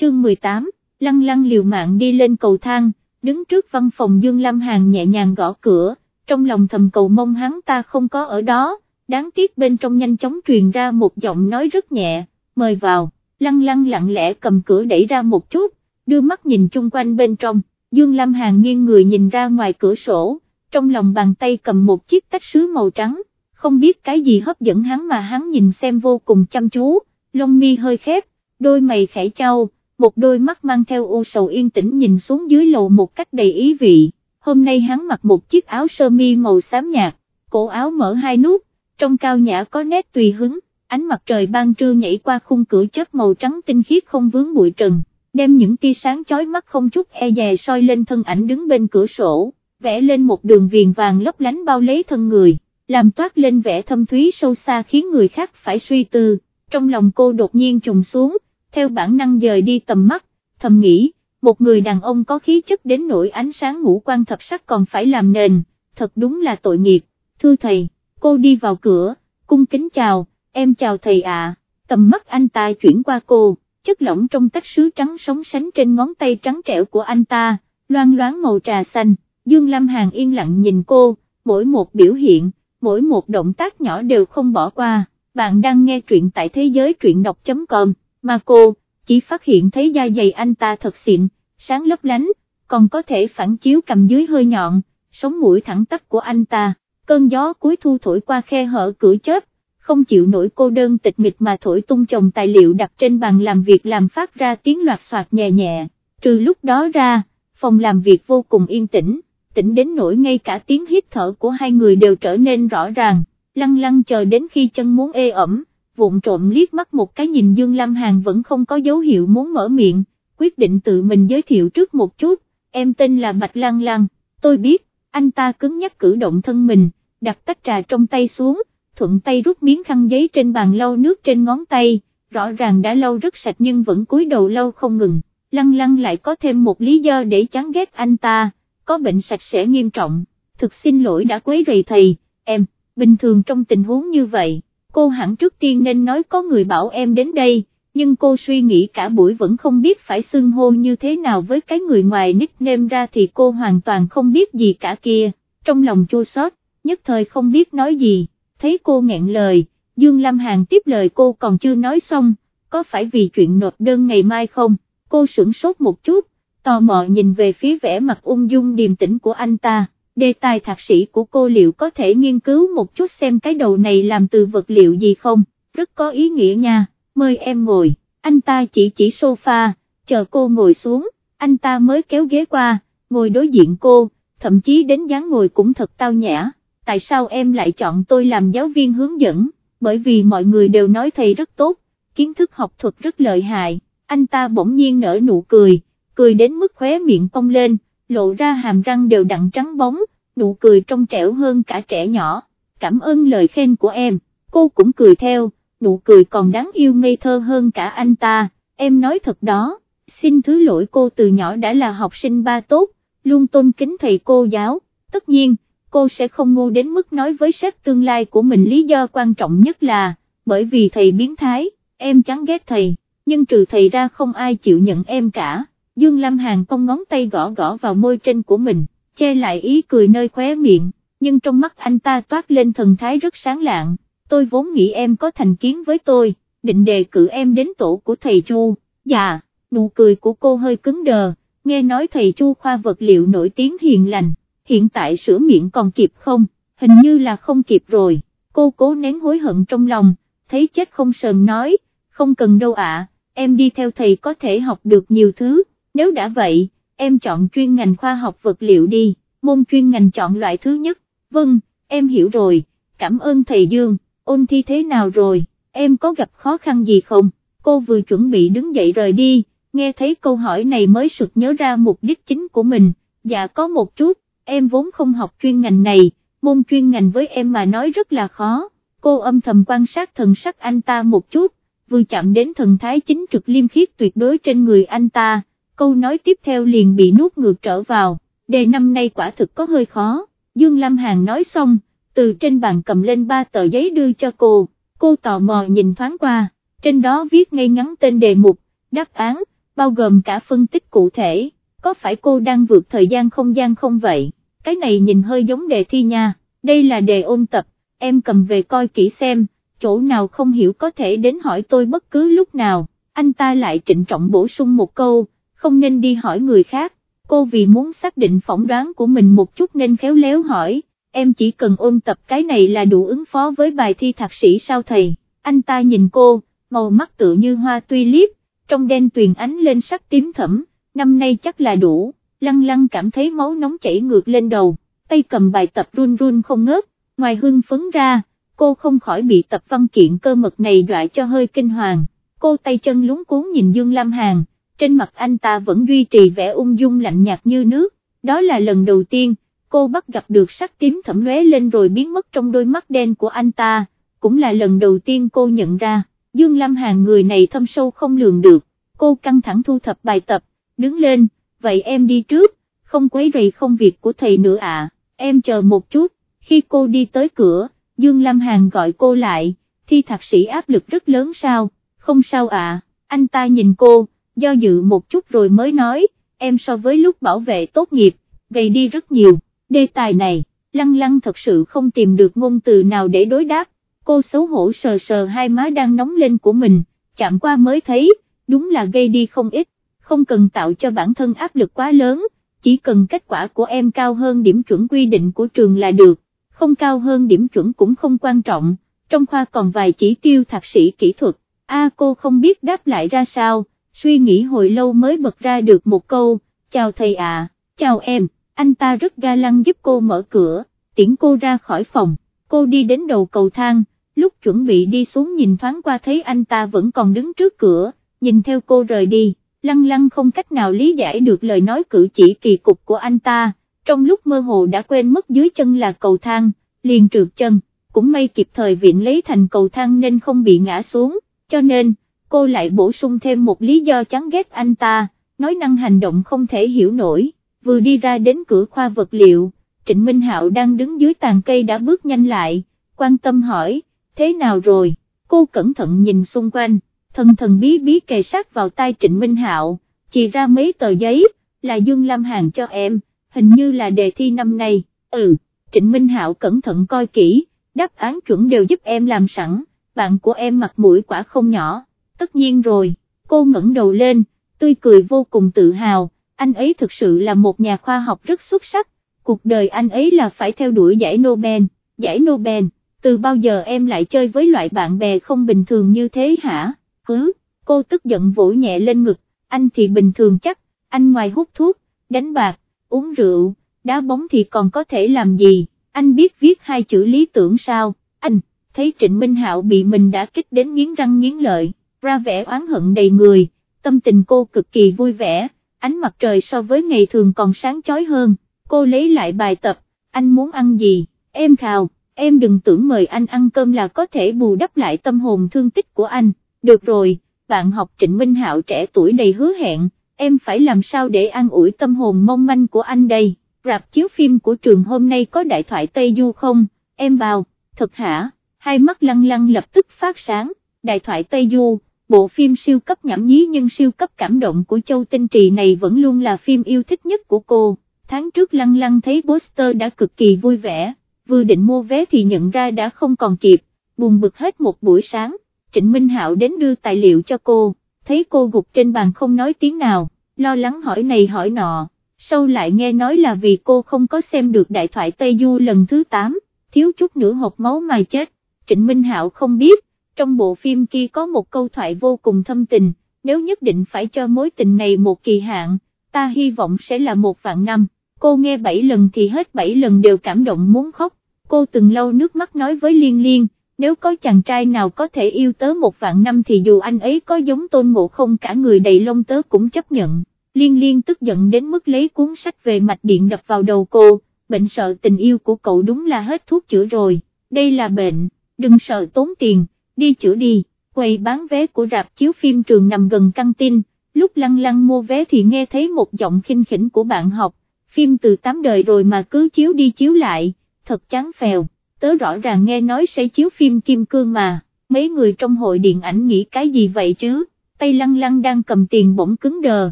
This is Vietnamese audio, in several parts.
chương 18, lăng lăng liều mạng đi lên cầu thang, đứng trước văn phòng Dương Lam Hàn nhẹ nhàng gõ cửa, trong lòng thầm cầu mong hắn ta không có ở đó, đáng tiếc bên trong nhanh chóng truyền ra một giọng nói rất nhẹ, mời vào, lăng lăng lặng lẽ cầm cửa đẩy ra một chút, đưa mắt nhìn chung quanh bên trong, Dương Lam Hàn nghiêng người nhìn ra ngoài cửa sổ, trong lòng bàn tay cầm một chiếc tách sứ màu trắng, không biết cái gì hấp dẫn hắn mà hắn nhìn xem vô cùng chăm chú, lông mi hơi khép, đôi mày khẽ trao, một đôi mắt mang theo u sầu yên tĩnh nhìn xuống dưới lầu một cách đầy ý vị, hôm nay hắn mặc một chiếc áo sơ mi màu xám nhạt, cổ áo mở hai nút, trong cao nhã có nét tùy hứng, ánh mặt trời ban trưa nhảy qua khung cửa chớp màu trắng tinh khiết không vướng bụi trần, đem những tia sáng chói mắt không chút e dè soi lên thân ảnh đứng bên cửa sổ, vẽ lên một đường viền vàng lấp lánh bao lấy thân người, làm toát lên vẻ thâm thúy sâu xa khiến người khác phải suy tư, trong lòng cô đột nhiên trùng xuống, theo bản năng dời đi tầm mắt, thầm nghĩ, một người đàn ông có khí chất đến nỗi ánh sáng ngũ quan thập sắc còn phải làm nền, thật đúng là tội nghiệp, thưa thầy, cô đi vào cửa, cung kính chào, em chào thầy ạ, tầm mắt anh ta chuyển qua cô, chất lỏng trong tách sứ trắng sống sánh trên ngón tay trắng trẻo của anh ta, loan loáng màu trà xanh, Dương Lâm Hàn yên lặng nhìn cô, mỗi một biểu hiện, mỗi một động tác nhỏ đều không bỏ qua, bạn đang nghe truyện tại thế giới truyện đọc.com, mà cô, chỉ phát hiện thấy da dày anh ta thật xịn, sáng lấp lánh, còn có thể phản chiếu cầm dưới hơi nhọn, sống mũi thẳng tắp của anh ta, cơn gió cuối thu thổi qua khe hở cửa chớp, không chịu nổi cô đơn tịch mịch mà thổi tung chồng tài liệu đặt trên bàn làm việc làm phát ra tiếng loạt soạt nhẹ nhẹ, trừ lúc đó ra, phòng làm việc vô cùng yên tĩnh, tĩnh đến nỗi ngay cả tiếng hít thở của hai người đều trở nên rõ ràng, lăng lăng chờ đến khi chân muốn ê ẩm, vụn trộm liếc mắt một cái nhìn Dương Lam Hàn vẫn không có dấu hiệu muốn mở miệng, quyết định tự mình giới thiệu trước một chút, em tên là Bạch Lăng Lăng, tôi biết, anh ta cứng nhắc cử động thân mình, đặt tách trà trong tay xuống, thuận tay rút miếng khăn giấy trên bàn lau nước trên ngón tay, rõ ràng đã lau rất sạch nhưng vẫn cúi đầu lau không ngừng, Lăng Lăng lại có thêm một lý do để chán ghét anh ta, có bệnh sạch sẽ nghiêm trọng, thực xin lỗi đã quấy rầy thầy, em, bình thường trong tình huống như vậy cô hẳn trước tiên nên nói có người bảo em đến đây, nhưng cô suy nghĩ cả buổi vẫn không biết phải xưng hô như thế nào với cái người ngoài nickname ra thì cô hoàn toàn không biết gì cả kia, trong lòng chua xót, nhất thời không biết nói gì, thấy cô nghẹn lời, Dương Lam Hàn tiếp lời cô còn chưa nói xong, có phải vì chuyện nộp đơn ngày mai không, cô sửng sốt một chút, tò mò nhìn về phía vẻ mặt ung dung điềm tĩnh của anh ta đề tài thạc sĩ của cô liệu có thể nghiên cứu một chút xem cái đầu này làm từ vật liệu gì không, rất có ý nghĩa nha, mời em ngồi, anh ta chỉ chỉ sofa, chờ cô ngồi xuống, anh ta mới kéo ghế qua, ngồi đối diện cô, thậm chí đến dáng ngồi cũng thật tao nhã, tại sao em lại chọn tôi làm giáo viên hướng dẫn, bởi vì mọi người đều nói thầy rất tốt, kiến thức học thuật rất lợi hại, anh ta bỗng nhiên nở nụ cười, cười đến mức khóe miệng cong lên, lộ ra hàm răng đều đặn trắng bóng, nụ cười trong trẻo hơn cả trẻ nhỏ, cảm ơn lời khen của em, cô cũng cười theo, nụ cười còn đáng yêu ngây thơ hơn cả anh ta, em nói thật đó, xin thứ lỗi cô từ nhỏ đã là học sinh ba tốt, luôn tôn kính thầy cô giáo, tất nhiên, cô sẽ không ngu đến mức nói với sếp tương lai của mình lý do quan trọng nhất là, bởi vì thầy biến thái, em chán ghét thầy, nhưng trừ thầy ra không ai chịu nhận em cả. Dương Lam Hàn cong ngón tay gõ gõ vào môi trên của mình, che lại ý cười nơi khóe miệng, nhưng trong mắt anh ta toát lên thần thái rất sáng lạng, tôi vốn nghĩ em có thành kiến với tôi, định đề cử em đến tổ của thầy Chu, dạ, nụ cười của cô hơi cứng đờ, nghe nói thầy Chu khoa vật liệu nổi tiếng hiền lành, hiện tại sửa miệng còn kịp không, hình như là không kịp rồi, cô cố nén hối hận trong lòng, thấy chết không sờn nói, không cần đâu ạ, em đi theo thầy có thể học được nhiều thứ nếu đã vậy, em chọn chuyên ngành khoa học vật liệu đi, môn chuyên ngành chọn loại thứ nhất, vâng, em hiểu rồi, cảm ơn thầy Dương, ôn thi thế nào rồi, em có gặp khó khăn gì không, cô vừa chuẩn bị đứng dậy rời đi, nghe thấy câu hỏi này mới sực nhớ ra mục đích chính của mình, dạ có một chút, em vốn không học chuyên ngành này, môn chuyên ngành với em mà nói rất là khó, cô âm thầm quan sát thần sắc anh ta một chút, vừa chạm đến thần thái chính trực liêm khiết tuyệt đối trên người anh ta câu nói tiếp theo liền bị nuốt ngược trở vào, đề năm nay quả thực có hơi khó, Dương Lam Hàn nói xong, từ trên bàn cầm lên ba tờ giấy đưa cho cô, cô tò mò nhìn thoáng qua, trên đó viết ngay ngắn tên đề mục, đáp án, bao gồm cả phân tích cụ thể, có phải cô đang vượt thời gian không gian không vậy, cái này nhìn hơi giống đề thi nha, đây là đề ôn tập, em cầm về coi kỹ xem, chỗ nào không hiểu có thể đến hỏi tôi bất cứ lúc nào, anh ta lại trịnh trọng bổ sung một câu, không nên đi hỏi người khác, cô vì muốn xác định phỏng đoán của mình một chút nên khéo léo hỏi, em chỉ cần ôn tập cái này là đủ ứng phó với bài thi thạc sĩ sao thầy, anh ta nhìn cô, màu mắt tựa như hoa tulip trong đen tuyền ánh lên sắc tím thẫm, năm nay chắc là đủ, lăng lăng cảm thấy máu nóng chảy ngược lên đầu, tay cầm bài tập run run không ngớt, ngoài hưng phấn ra, cô không khỏi bị tập văn kiện cơ mật này dọa cho hơi kinh hoàng, cô tay chân lúng cuốn nhìn Dương Lam Hàn, trên mặt anh ta vẫn duy trì vẻ ung dung lạnh nhạt như nước, đó là lần đầu tiên, cô bắt gặp được sắc tím thẩm lóe lên rồi biến mất trong đôi mắt đen của anh ta, cũng là lần đầu tiên cô nhận ra, Dương Lam Hàn người này thâm sâu không lường được, cô căng thẳng thu thập bài tập, đứng lên, vậy em đi trước, không quấy rầy không việc của thầy nữa à, em chờ một chút, khi cô đi tới cửa, Dương Lam Hàn gọi cô lại, thi thạc sĩ áp lực rất lớn sao, không sao à, anh ta nhìn cô, do dự một chút rồi mới nói, em so với lúc bảo vệ tốt nghiệp, gầy đi rất nhiều, đề tài này, lăng lăng thật sự không tìm được ngôn từ nào để đối đáp, cô xấu hổ sờ sờ hai má đang nóng lên của mình, chạm qua mới thấy, đúng là gây đi không ít, không cần tạo cho bản thân áp lực quá lớn, chỉ cần kết quả của em cao hơn điểm chuẩn quy định của trường là được, không cao hơn điểm chuẩn cũng không quan trọng, trong khoa còn vài chỉ tiêu thạc sĩ kỹ thuật, a cô không biết đáp lại ra sao, suy nghĩ hồi lâu mới bật ra được một câu, chào thầy ạ, chào em, anh ta rất ga lăng giúp cô mở cửa, tiễn cô ra khỏi phòng, cô đi đến đầu cầu thang, lúc chuẩn bị đi xuống nhìn thoáng qua thấy anh ta vẫn còn đứng trước cửa, nhìn theo cô rời đi, lăng lăng không cách nào lý giải được lời nói cử chỉ kỳ cục của anh ta, trong lúc mơ hồ đã quên mất dưới chân là cầu thang, liền trượt chân, cũng may kịp thời viện lấy thành cầu thang nên không bị ngã xuống, cho nên, cô lại bổ sung thêm một lý do chán ghét anh ta, nói năng hành động không thể hiểu nổi, vừa đi ra đến cửa khoa vật liệu, Trịnh Minh Hạo đang đứng dưới tàn cây đã bước nhanh lại, quan tâm hỏi, thế nào rồi, cô cẩn thận nhìn xung quanh, thần thần bí bí kề sát vào tay Trịnh Minh Hạo, chỉ ra mấy tờ giấy, là Dương Lam Hàn cho em, hình như là đề thi năm nay, ừ, Trịnh Minh Hạo cẩn thận coi kỹ, đáp án chuẩn đều giúp em làm sẵn, bạn của em mặt mũi quả không nhỏ, tất nhiên rồi, cô ngẩng đầu lên, tươi cười vô cùng tự hào, anh ấy thực sự là một nhà khoa học rất xuất sắc, cuộc đời anh ấy là phải theo đuổi giải Nobel, giải Nobel từ bao giờ em lại chơi với loại bạn bè không bình thường như thế hả, hứ, cô tức giận vỗ nhẹ lên ngực, anh thì bình thường chắc, anh ngoài hút thuốc, đánh bạc, uống rượu, đá bóng thì còn có thể làm gì, anh biết viết hai chữ lý tưởng sao, anh, thấy Trịnh Minh Hạo bị mình đã kích đến nghiến răng nghiến lợi, ra vẻ oán hận đầy người, tâm tình cô cực kỳ vui vẻ, ánh mặt trời so với ngày thường còn sáng chói hơn, cô lấy lại bài tập, anh muốn ăn gì, em khào em đừng tưởng mời anh ăn cơm là có thể bù đắp lại tâm hồn thương tích của anh, được rồi, bạn học Trịnh Minh Hạo trẻ tuổi đầy hứa hẹn, em phải làm sao để an ủi tâm hồn mong manh của anh đây, rạp chiếu phim của trường hôm nay có đại thoại Tây Du không, em bảo, thật hả, hai mắt lăng lăng lập tức phát sáng, đại thoại Tây Du, bộ phim siêu cấp nhảm nhí nhưng siêu cấp cảm động của Châu Tinh Trì này vẫn luôn là phim yêu thích nhất của cô, tháng trước lăng lăng thấy poster đã cực kỳ vui vẻ. Vừa định mua vé thì nhận ra đã không còn kịp, buồn bực hết một buổi sáng, Trịnh Minh Hạo đến đưa tài liệu cho cô, thấy cô gục trên bàn không nói tiếng nào, lo lắng hỏi này hỏi nọ, sau lại nghe nói là vì cô không có xem được đại thoại Tây Du lần thứ 8, thiếu chút nữa hộp máu mà chết, Trịnh Minh Hạo không biết, trong bộ phim kia có một câu thoại vô cùng thâm tình, nếu nhất định phải cho mối tình này một kỳ hạn, ta hy vọng sẽ là một vạn năm. Cô nghe 7 lần thì hết 7 lần đều cảm động muốn khóc, cô từng lâu nước mắt nói với Liên Liên, nếu có chàng trai nào có thể yêu tớ một vạn năm thì dù anh ấy có giống tôn ngộ không cả người đầy lông tớ cũng chấp nhận, Liên Liên tức giận đến mức lấy cuốn sách về mạch điện đập vào đầu cô, bệnh sợ tình yêu của cậu đúng là hết thuốc chữa rồi, đây là bệnh, đừng sợ tốn tiền, đi chữa đi, quầy bán vé của rạp chiếu phim trường nằm gần căng tin, lúc lăng lăng mua vé thì nghe thấy một giọng khinh khỉnh của bạn học, phim từ tám đời rồi mà cứ chiếu đi chiếu lại, thật chán phèo, tớ rõ ràng nghe nói sẽ chiếu phim Kim Cương mà, mấy người trong hội điện ảnh nghĩ cái gì vậy chứ, tay lăng lăng đang cầm tiền bỗng cứng đờ,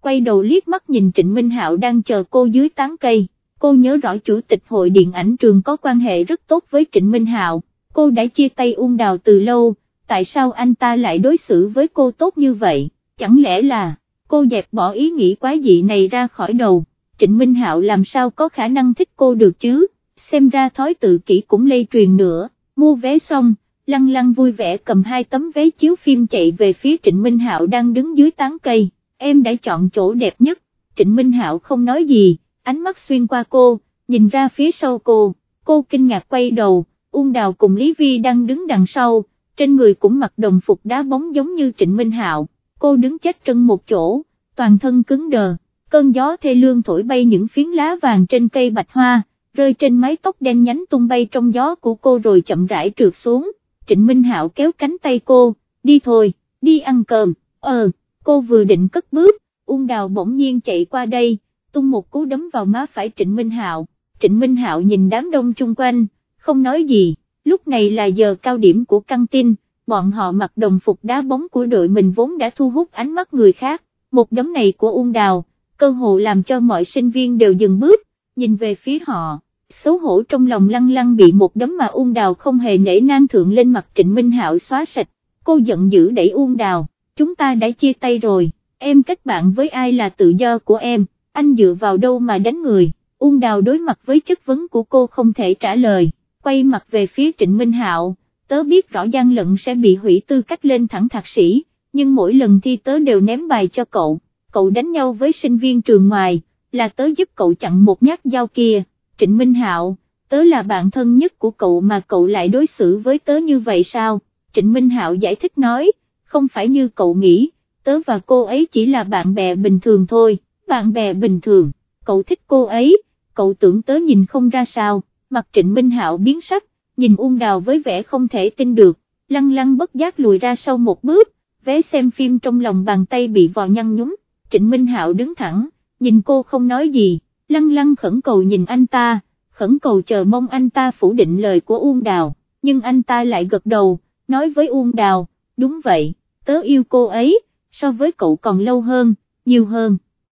quay đầu liếc mắt nhìn Trịnh Minh Hạo đang chờ cô dưới tán cây, cô nhớ rõ chủ tịch hội điện ảnh trường có quan hệ rất tốt với Trịnh Minh Hạo, cô đã chia tay Ung Đào từ lâu, tại sao anh ta lại đối xử với cô tốt như vậy, chẳng lẽ là, cô dẹp bỏ ý nghĩ quá dị này ra khỏi đầu, Trịnh Minh Hạo làm sao có khả năng thích cô được chứ, xem ra thói tự kỷ cũng lây truyền nữa, mua vé xong, lăng lăng vui vẻ cầm hai tấm vé chiếu phim chạy về phía Trịnh Minh Hạo đang đứng dưới tán cây, em đã chọn chỗ đẹp nhất, Trịnh Minh Hạo không nói gì, ánh mắt xuyên qua cô, nhìn ra phía sau cô, cô kinh ngạc quay đầu, Uông Đào cùng Lý Vi đang đứng đằng sau, trên người cũng mặc đồng phục đá bóng giống như Trịnh Minh Hạo, cô đứng chết chân một chỗ, toàn thân cứng đờ, cơn gió thê lương thổi bay những phiến lá vàng trên cây bạch hoa, rơi trên mái tóc đen nhánh tung bay trong gió của cô rồi chậm rãi trượt xuống, Trịnh Minh Hạo kéo cánh tay cô, đi thôi, đi ăn cơm, ờ, cô vừa định cất bước, Uông Đào bỗng nhiên chạy qua đây, tung một cú đấm vào má phải Trịnh Minh Hạo, Trịnh Minh Hạo nhìn đám đông chung quanh, không nói gì, lúc này là giờ cao điểm của căng tin, bọn họ mặc đồng phục đá bóng của đội mình vốn đã thu hút ánh mắt người khác, một đấm này của Ung Đào, cơ hồ làm cho mọi sinh viên đều dừng bước, nhìn về phía họ, xấu hổ trong lòng lăng lăng bị một đấm mà Ung Đào không hề nể nang thượng lên mặt Trịnh Minh Hạo xóa sạch, cô giận dữ đẩy Ung Đào, chúng ta đã chia tay rồi, em kết bạn với ai là tự do của em, anh dựa vào đâu mà đánh người, Uông Đào đối mặt với chất vấn của cô không thể trả lời, quay mặt về phía Trịnh Minh Hạo, tớ biết rõ gian lận sẽ bị hủy tư cách lên thẳng thạc sĩ, nhưng mỗi lần thi tớ đều ném bài cho cậu, cậu đánh nhau với sinh viên trường ngoài, là tớ giúp cậu chặn một nhát dao kia, Trịnh Minh Hạo, tớ là bạn thân nhất của cậu mà cậu lại đối xử với tớ như vậy sao, Trịnh Minh Hạo giải thích nói, không phải như cậu nghĩ, tớ và cô ấy chỉ là bạn bè bình thường thôi, bạn bè bình thường, cậu thích cô ấy, cậu tưởng tớ nhìn không ra sao, mặt Trịnh Minh Hạo biến sắc, nhìn Uông Đào với vẻ không thể tin được, lăng lăng bất giác lùi ra sau một bước, vé xem phim trong lòng bàn tay bị vò nhăn nhúm, Trịnh Minh Hạo đứng thẳng, nhìn cô không nói gì, lăng lăng khẩn cầu nhìn anh ta, khẩn cầu chờ mong anh ta phủ định lời của Uông Đào, nhưng anh ta lại gật đầu, nói với Uông Đào, đúng vậy, tớ yêu cô ấy, so với cậu còn lâu hơn, nhiều hơn.